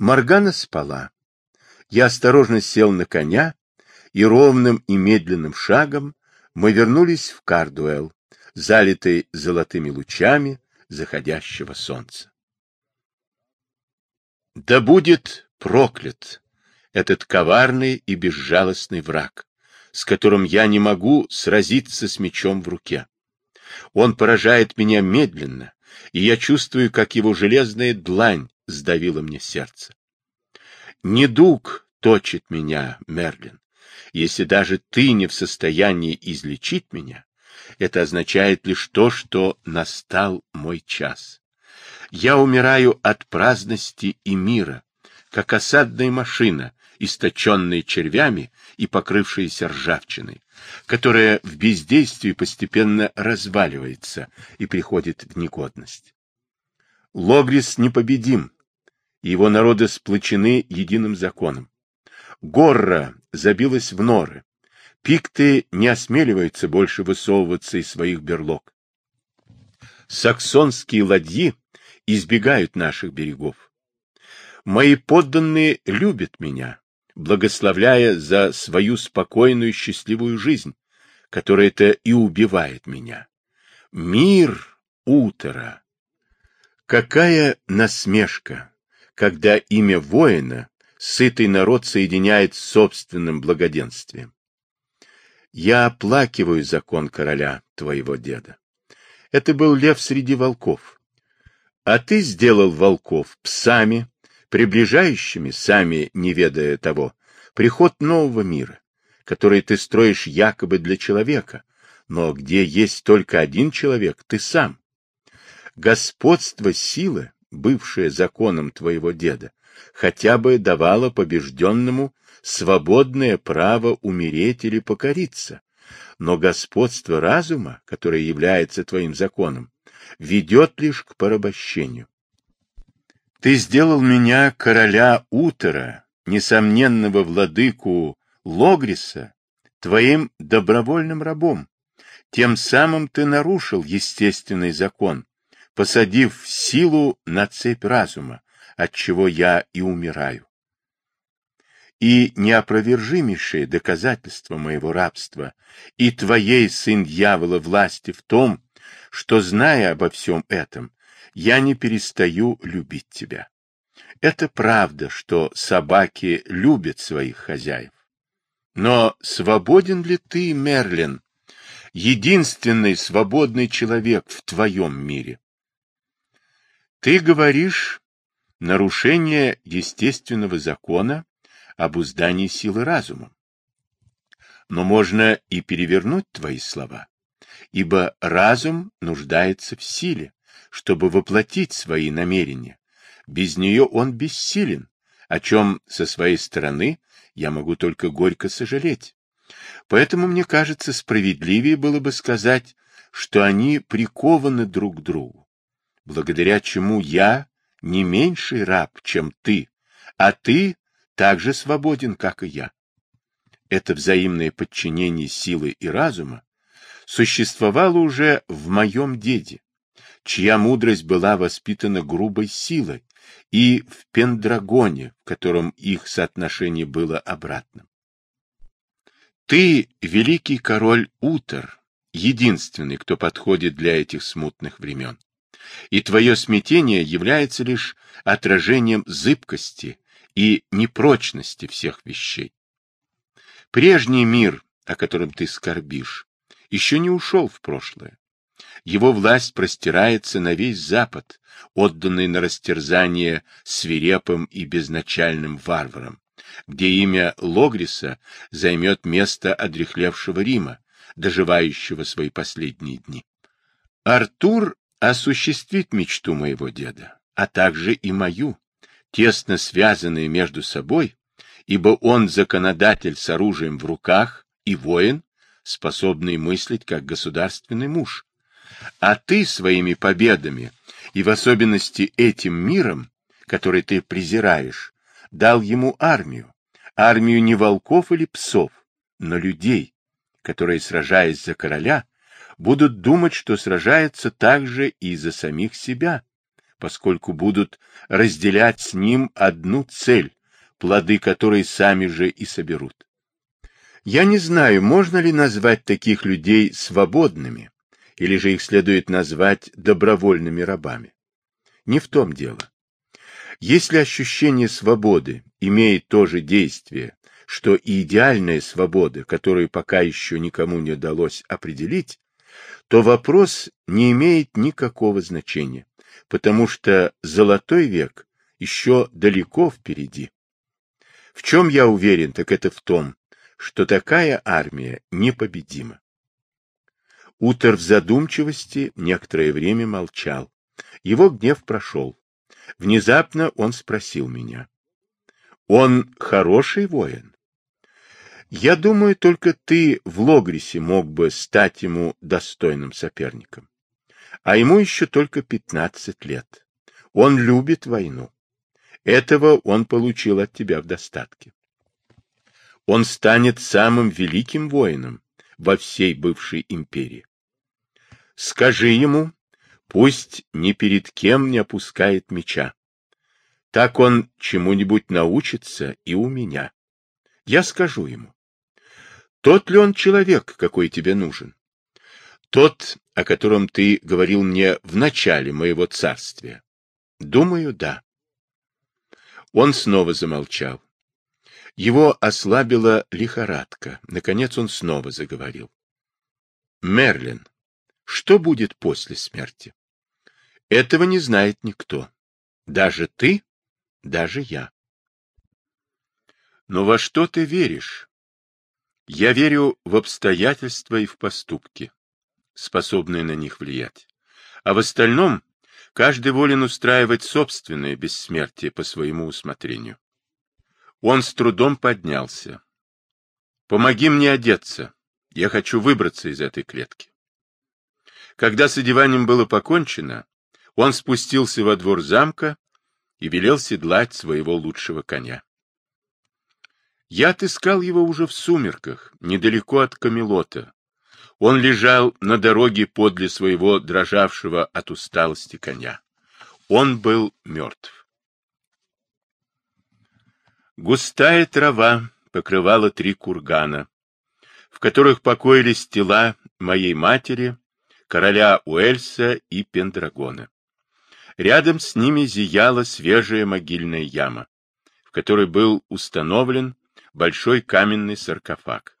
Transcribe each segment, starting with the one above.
Моргана спала. Я осторожно сел на коня, и ровным и медленным шагом мы вернулись в Кардуэлл, залитый золотыми лучами заходящего солнца. Да будет проклят этот коварный и безжалостный враг, с которым я не могу сразиться с мечом в руке. Он поражает меня медленно, и я чувствую, как его железная длань сдавила мне сердце. Недуг точит меня, Мерлин. Если даже ты не в состоянии излечить меня, это означает лишь то, что настал мой час. Я умираю от праздности и мира, как осадная машина, источенная червями и покрывшаяся ржавчиной, которая в бездействии постепенно разваливается и приходит в негодность. Логрис непобедим, его народы сплочены единым законом. Горра забилась в норы. Пикты не осмеливаются больше высовываться из своих берлог. Саксонские ладьи избегают наших берегов. Мои подданные любят меня, благословляя за свою спокойную счастливую жизнь, которая-то и убивает меня. Мир утра! Какая насмешка, когда имя воина сытый народ соединяет с собственным благоденствием. Я оплакиваю закон короля, твоего деда. Это был лев среди волков. А ты сделал волков псами, приближающими, сами не ведая того, приход нового мира, который ты строишь якобы для человека, но где есть только один человек, ты сам. Господство силы, бывшее законом твоего деда, хотя бы давало побежденному свободное право умереть или покориться, но господство разума, которое является твоим законом, ведет лишь к порабощению. Ты сделал меня короля Утера, несомненного владыку Логриса, твоим добровольным рабом. Тем самым ты нарушил естественный закон, посадив силу на цепь разума, от чего я и умираю. И неопровержимейшее доказательство моего рабства и твоей, сын дьявола, власти в том, что, зная обо всем этом, я не перестаю любить тебя. Это правда, что собаки любят своих хозяев. Но свободен ли ты, Мерлин, единственный свободный человек в твоем мире? Ты говоришь нарушение естественного закона обуздания силы разума. Но можно и перевернуть твои слова, ибо разум нуждается в силе, чтобы воплотить свои намерения. Без нее он бессилен, о чем со своей стороны я могу только горько сожалеть. Поэтому мне кажется, справедливее было бы сказать, что они прикованы друг к другу, благодаря чему я не меньший раб, чем ты, а ты так же свободен, как и я. Это взаимное подчинение силы и разума существовало уже в моем деде, чья мудрость была воспитана грубой силой, и в Пендрагоне, в котором их соотношение было обратным. Ты, великий король Утер, единственный, кто подходит для этих смутных времен и твое смятение является лишь отражением зыбкости и непрочности всех вещей. Прежний мир, о котором ты скорбишь, еще не ушел в прошлое. Его власть простирается на весь Запад, отданный на растерзание свирепым и безначальным варварам, где имя Логриса займет место одрехлевшего Рима, доживающего свои последние дни. Артур осуществить мечту моего деда, а также и мою, тесно связанные между собой, ибо он законодатель с оружием в руках и воин, способный мыслить как государственный муж. А ты своими победами, и в особенности этим миром, который ты презираешь, дал ему армию, армию не волков или псов, но людей, которые, сражаясь за короля, будут думать, что сражаются также и за самих себя, поскольку будут разделять с ним одну цель, плоды которой сами же и соберут. Я не знаю, можно ли назвать таких людей свободными, или же их следует назвать добровольными рабами. Не в том дело. Если ощущение свободы имеет то же действие, что и идеальная свобода, которую пока еще никому не удалось определить, то вопрос не имеет никакого значения, потому что золотой век еще далеко впереди. В чем я уверен, так это в том, что такая армия непобедима. Утер в задумчивости некоторое время молчал. Его гнев прошел. Внезапно он спросил меня. Он хороший воин? Я думаю, только ты в Логрисе мог бы стать ему достойным соперником. А ему еще только пятнадцать лет. Он любит войну. Этого он получил от тебя в достатке. Он станет самым великим воином во всей бывшей империи. Скажи ему, пусть ни перед кем не опускает меча. Так он чему-нибудь научится и у меня. Я скажу ему. Тот ли он человек, какой тебе нужен? Тот, о котором ты говорил мне в начале моего царствия. Думаю, да. Он снова замолчал. Его ослабила лихорадка. Наконец он снова заговорил. Мерлин, что будет после смерти? Этого не знает никто. Даже ты даже я. Но во что ты веришь? Я верю в обстоятельства и в поступки, способные на них влиять. А в остальном каждый волен устраивать собственное бессмертие по своему усмотрению. Он с трудом поднялся. «Помоги мне одеться. Я хочу выбраться из этой клетки». Когда с одеванием было покончено, он спустился во двор замка и велел седлать своего лучшего коня. Я отыскал его уже в сумерках, недалеко от Камелота. Он лежал на дороге подле своего дрожавшего от усталости коня. Он был мертв. Густая трава покрывала три кургана, в которых покоились тела моей матери, короля Уэльса и Пендрагона. Рядом с ними зияла свежая могильная яма, в которой был установлен большой каменный саркофаг.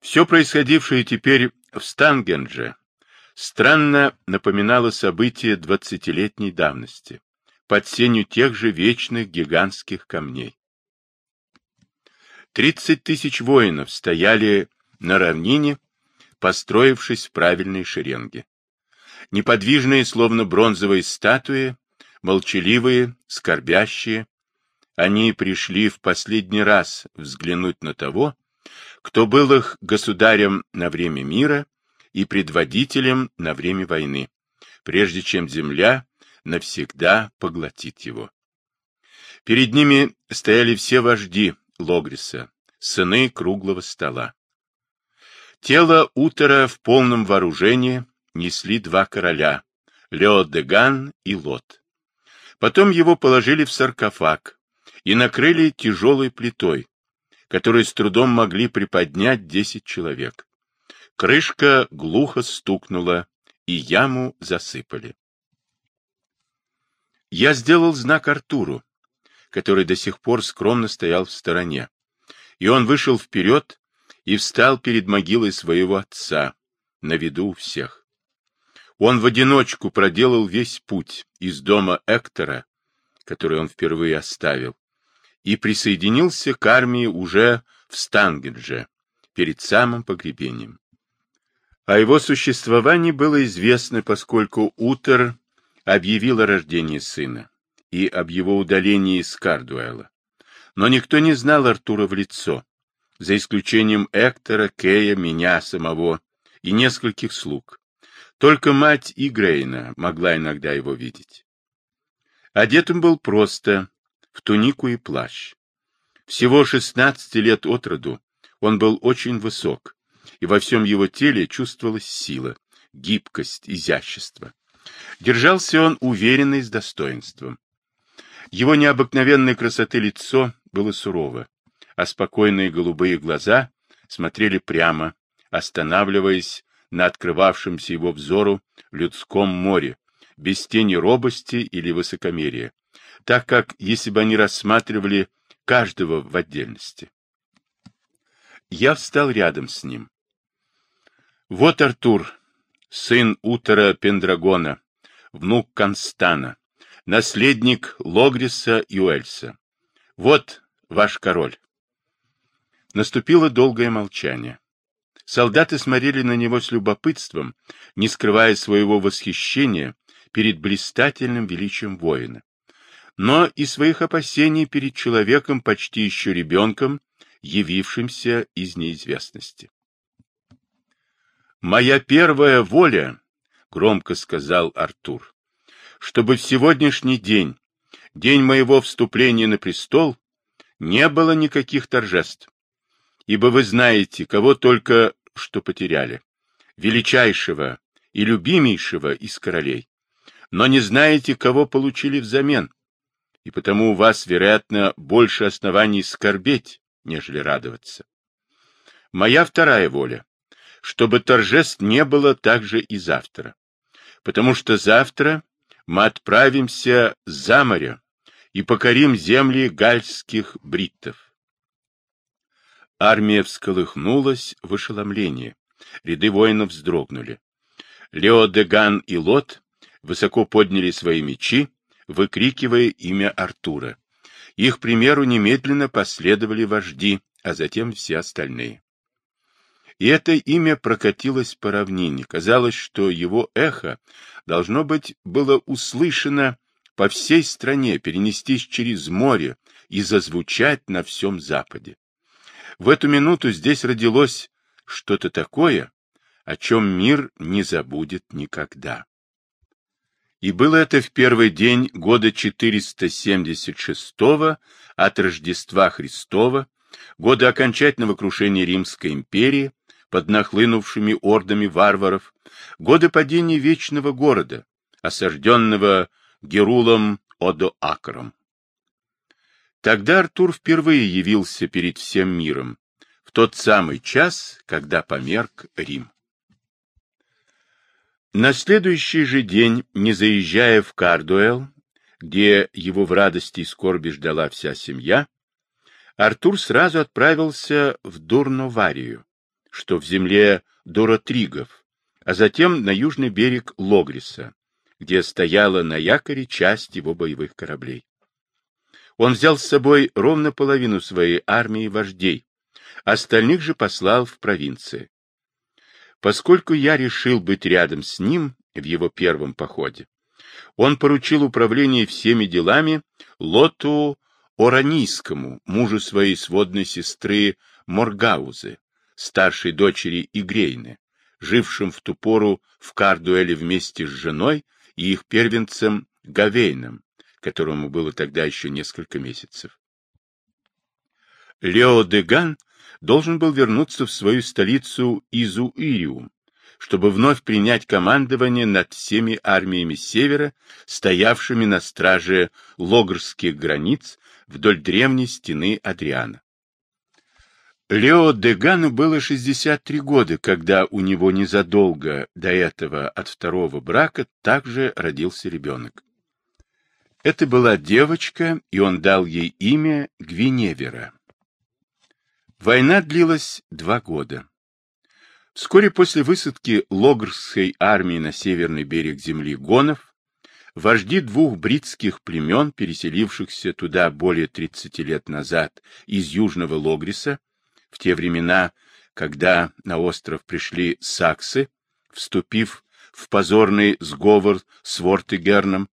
Все происходившее теперь в Стангендже странно напоминало события двадцатилетней давности, под сенью тех же вечных гигантских камней. Тридцать тысяч воинов стояли на равнине, построившись в правильной шеренге неподвижные, словно бронзовые статуи, молчаливые, скорбящие. Они пришли в последний раз взглянуть на того, кто был их государем на время мира и предводителем на время войны, прежде чем земля навсегда поглотит его. Перед ними стояли все вожди Логриса, сыны круглого стола. Тело Утера в полном вооружении несли два короля — Леодеган и Лот. Потом его положили в саркофаг и накрыли тяжелой плитой, которой с трудом могли приподнять десять человек. Крышка глухо стукнула, и яму засыпали. Я сделал знак Артуру, который до сих пор скромно стоял в стороне, и он вышел вперед и встал перед могилой своего отца, на виду у всех. Он в одиночку проделал весь путь из дома Эктора, который он впервые оставил, и присоединился к армии уже в Стангендже, перед самым погребением. О его существовании было известно, поскольку Утер объявил о рождении сына и об его удалении из Кардуэла. Но никто не знал Артура в лицо, за исключением Эктора, Кея, меня самого и нескольких слуг. Только мать Игрейна могла иногда его видеть. Одет он был просто, в тунику и плащ. Всего 16 лет от роду он был очень высок, и во всем его теле чувствовалась сила, гибкость, изящество. Держался он уверенно и с достоинством. Его необыкновенной красоты лицо было сурово, а спокойные голубые глаза смотрели прямо, останавливаясь на открывавшемся его взору людском море, без тени робости или высокомерия, так как, если бы они рассматривали каждого в отдельности. Я встал рядом с ним. Вот Артур, сын Утора Пендрагона, внук Констана, наследник Логриса и Уэльса. Вот ваш король. Наступило долгое молчание. Солдаты смотрели на него с любопытством, не скрывая своего восхищения перед блистательным величием воина, но и своих опасений перед человеком, почти еще ребенком, явившимся из неизвестности. «Моя первая воля», — громко сказал Артур, — «чтобы в сегодняшний день, день моего вступления на престол, не было никаких торжеств, ибо вы знаете, кого только что потеряли, величайшего и любимейшего из королей, но не знаете, кого получили взамен, и потому у вас, вероятно, больше оснований скорбеть, нежели радоваться. Моя вторая воля чтобы торжеств не было также и завтра. Потому что завтра мы отправимся за море и покорим земли гальских бриттов. Армия всколыхнулась в ошеломлении. Ряды воинов вздрогнули. Лео Деган и Лот высоко подняли свои мечи, выкрикивая имя Артура. Их примеру немедленно последовали вожди, а затем все остальные. И это имя прокатилось по равнине. Казалось, что его эхо, должно быть, было услышано по всей стране, перенестись через море и зазвучать на всем Западе. В эту минуту здесь родилось что-то такое, о чем мир не забудет никогда. И было это в первый день года 476 от Рождества Христова, года окончательного крушения Римской империи, под нахлынувшими ордами варваров, годы падения вечного города, осажденного Герулом Одоакром. Тогда Артур впервые явился перед всем миром, в тот самый час, когда померк Рим. На следующий же день, не заезжая в Кардуэл, где его в радости и скорби ждала вся семья, Артур сразу отправился в Дурноварию, что в земле Доротригов, а затем на южный берег Логриса, где стояла на якоре часть его боевых кораблей. Он взял с собой ровно половину своей армии вождей, остальных же послал в провинции. Поскольку я решил быть рядом с ним в его первом походе, он поручил управление всеми делами Лоту Оранийскому, мужу своей сводной сестры Моргаузы, старшей дочери Игрейны, жившим в ту пору в Кардуэле вместе с женой и их первенцем Гавейном, которому было тогда еще несколько месяцев. Лео Деган должен был вернуться в свою столицу Изуириум, чтобы вновь принять командование над всеми армиями севера, стоявшими на страже логрских границ вдоль древней стены Адриана. Лео Дегану было 63 года, когда у него незадолго до этого от второго брака также родился ребенок. Это была девочка, и он дал ей имя Гвиневера. Война длилась два года. Вскоре после высадки Логрской армии на северный берег земли Гонов, вожди двух бритских племен, переселившихся туда более 30 лет назад из Южного Логриса, в те времена, когда на остров пришли саксы, вступив в позорный сговор с Вортегерном,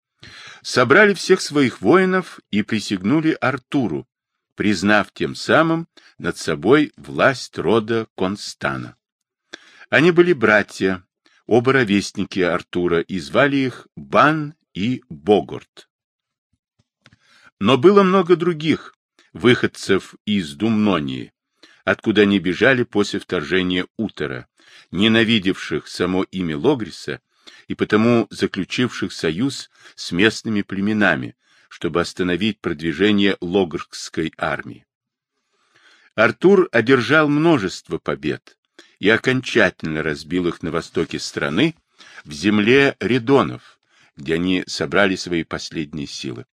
собрали всех своих воинов и присягнули Артуру, признав тем самым над собой власть рода Констана. Они были братья, оба ровесники Артура, и звали их Бан и Богорт. Но было много других выходцев из Думнонии, откуда они бежали после вторжения Утера, ненавидевших само имя Логриса и потому заключивших союз с местными племенами, чтобы остановить продвижение Логрской армии. Артур одержал множество побед и окончательно разбил их на востоке страны, в земле Редонов, где они собрали свои последние силы.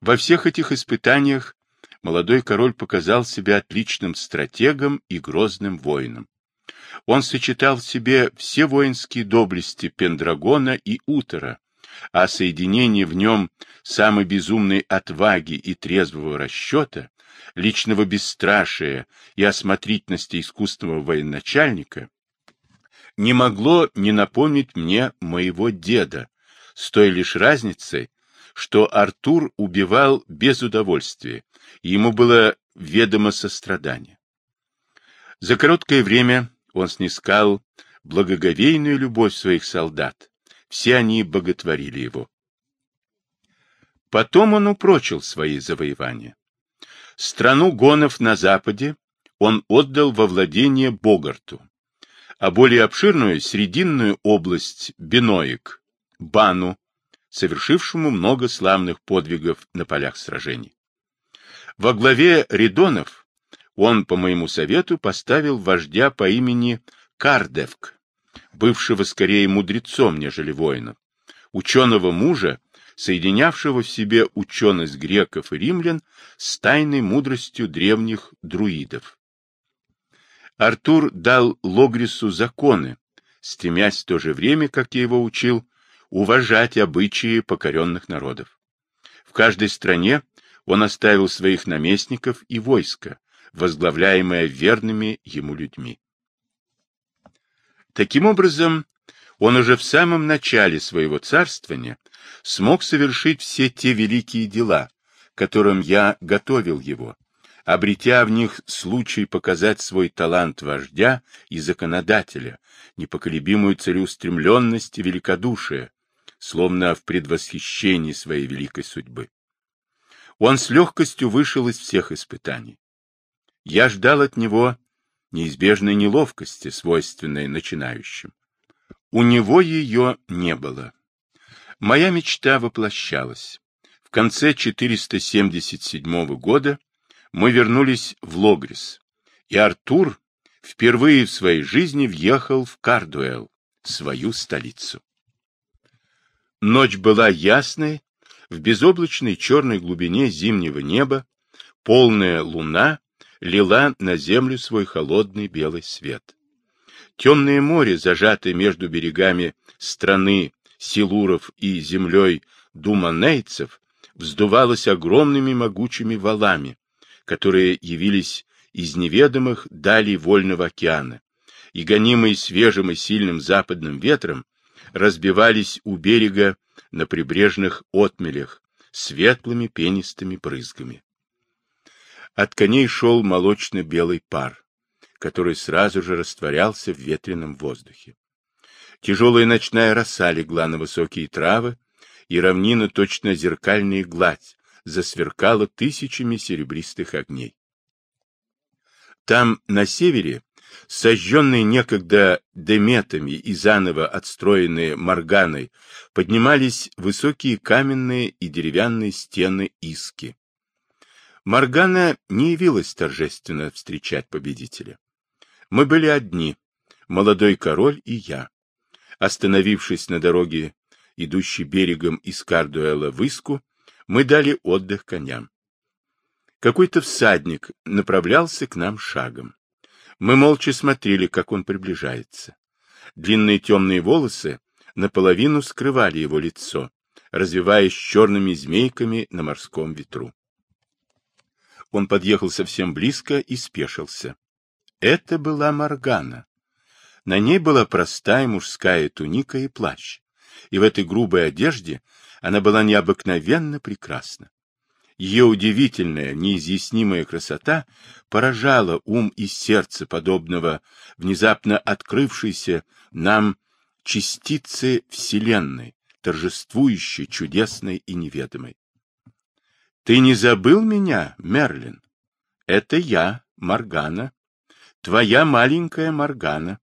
Во всех этих испытаниях молодой король показал себя отличным стратегом и грозным воином. Он сочетал в себе все воинские доблести Пендрагона и Утора, а соединение в нем самой безумной отваги и трезвого расчета, личного бесстрашия и осмотрительности искусственного военачальника, не могло не напомнить мне моего деда, с той лишь разницей, что Артур убивал без удовольствия, и ему было ведомо сострадание. За короткое время он снискал благоговейную любовь своих солдат, все они боготворили его. Потом он упрочил свои завоевания. Страну гонов на западе он отдал во владение Богарту, а более обширную срединную область Беноик, Бану, совершившему много славных подвигов на полях сражений. Во главе Ридонов он, по моему совету, поставил вождя по имени Кардевк, бывшего скорее мудрецом, нежели воином, ученого мужа, соединявшего в себе ученость греков и римлян с тайной мудростью древних друидов. Артур дал Логрису законы, стремясь в то же время, как я его учил, уважать обычаи покоренных народов. В каждой стране он оставил своих наместников и войско, возглавляемое верными ему людьми. Таким образом, он уже в самом начале своего царствования смог совершить все те великие дела, которым я готовил его, обретя в них случай показать свой талант вождя и законодателя, непоколебимую целеустремленность и великодушие, словно в предвосхищении своей великой судьбы. Он с легкостью вышел из всех испытаний. Я ждал от него неизбежной неловкости, свойственной начинающим. У него ее не было. Моя мечта воплощалась. В конце 477 года мы вернулись в Логрис, и Артур впервые в своей жизни въехал в Кардуэл, свою столицу. Ночь была ясной, в безоблачной черной глубине зимнего неба полная луна лила на землю свой холодный белый свет. Темное море, зажатое между берегами страны силуров и землей думанейцев, вздувалось огромными могучими валами, которые явились из неведомых далей вольного океана, и, гонимые свежим и сильным западным ветром, разбивались у берега на прибрежных отмелях светлыми пенистыми брызгами. От коней шел молочно-белый пар, который сразу же растворялся в ветреном воздухе. Тяжелая ночная роса легла на высокие травы, и равнина, точно зеркальная гладь, засверкала тысячами серебристых огней. Там, на севере, сожженные некогда деметами и заново отстроенные морганой, поднимались высокие каменные и деревянные стены Иски. Моргана не явилась торжественно встречать победителя. Мы были одни, молодой король и я. Остановившись на дороге, идущей берегом из Кардуэла в Иску, мы дали отдых коням. Какой-то всадник направлялся к нам шагом. Мы молча смотрели, как он приближается. Длинные темные волосы наполовину скрывали его лицо, развиваясь черными змейками на морском ветру. Он подъехал совсем близко и спешился. Это была Моргана. На ней была простая мужская туника и плащ, и в этой грубой одежде она была необыкновенно прекрасна. Ее удивительная, неизъяснимая красота поражала ум и сердце подобного внезапно открывшейся нам частицы Вселенной, торжествующей, чудесной и неведомой. Ты не забыл меня, Мерлин? Это я, Маргана, твоя маленькая Маргана.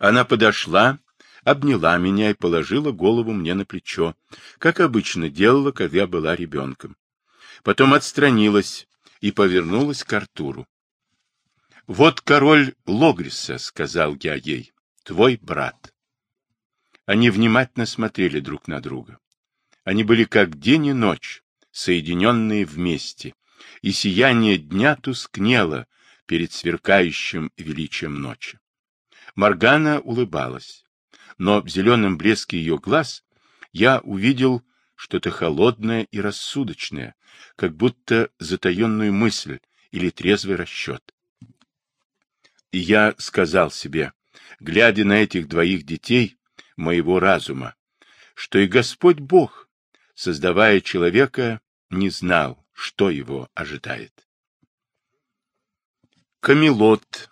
Она подошла, обняла меня и положила голову мне на плечо, как обычно делала, когда была ребенком. Потом отстранилась и повернулась к Артуру. — Вот король Логриса, — сказал я ей, — твой брат. Они внимательно смотрели друг на друга. Они были как день и ночь, соединенные вместе, и сияние дня тускнело перед сверкающим величием ночи. Моргана улыбалась, но в зеленом блеске ее глаз я увидел что-то холодное и рассудочное, как будто затаенную мысль или трезвый расчет. И я сказал себе, глядя на этих двоих детей моего разума, что и Господь Бог, создавая человека, не знал, что его ожидает. Камелот.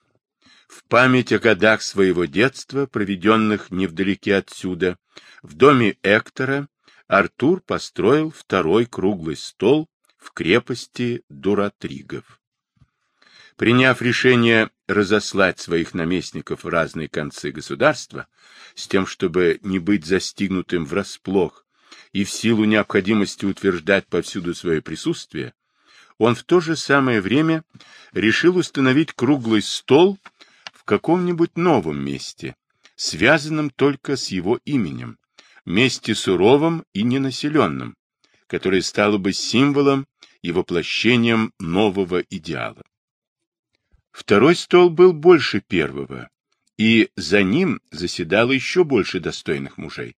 В память о годах своего детства, проведенных невдалеке отсюда, в доме Эктора, Артур построил второй круглый стол в крепости Дуратригов. Приняв решение разослать своих наместников в разные концы государства, с тем, чтобы не быть застигнутым врасплох и в силу необходимости утверждать повсюду свое присутствие, он в то же самое время решил установить круглый стол в каком-нибудь новом месте, связанном только с его именем, месте суровом и ненаселенном, которое стало бы символом и воплощением нового идеала. Второй стол был больше первого, и за ним заседало еще больше достойных мужей.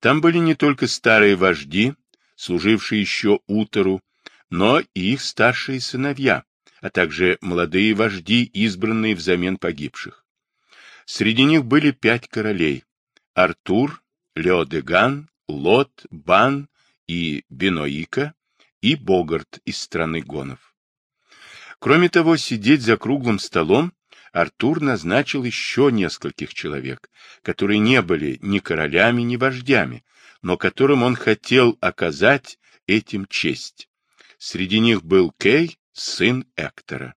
Там были не только старые вожди, служившие еще Утору, но и их старшие сыновья, а также молодые вожди, избранные взамен погибших. Среди них были пять королей – Артур, Леодеган, Лот, Бан и Беноика, и Богарт из страны гонов. Кроме того, сидеть за круглым столом Артур назначил еще нескольких человек, которые не были ни королями, ни вождями, но которым он хотел оказать этим честь. Среди них был Кей, сын Эктора.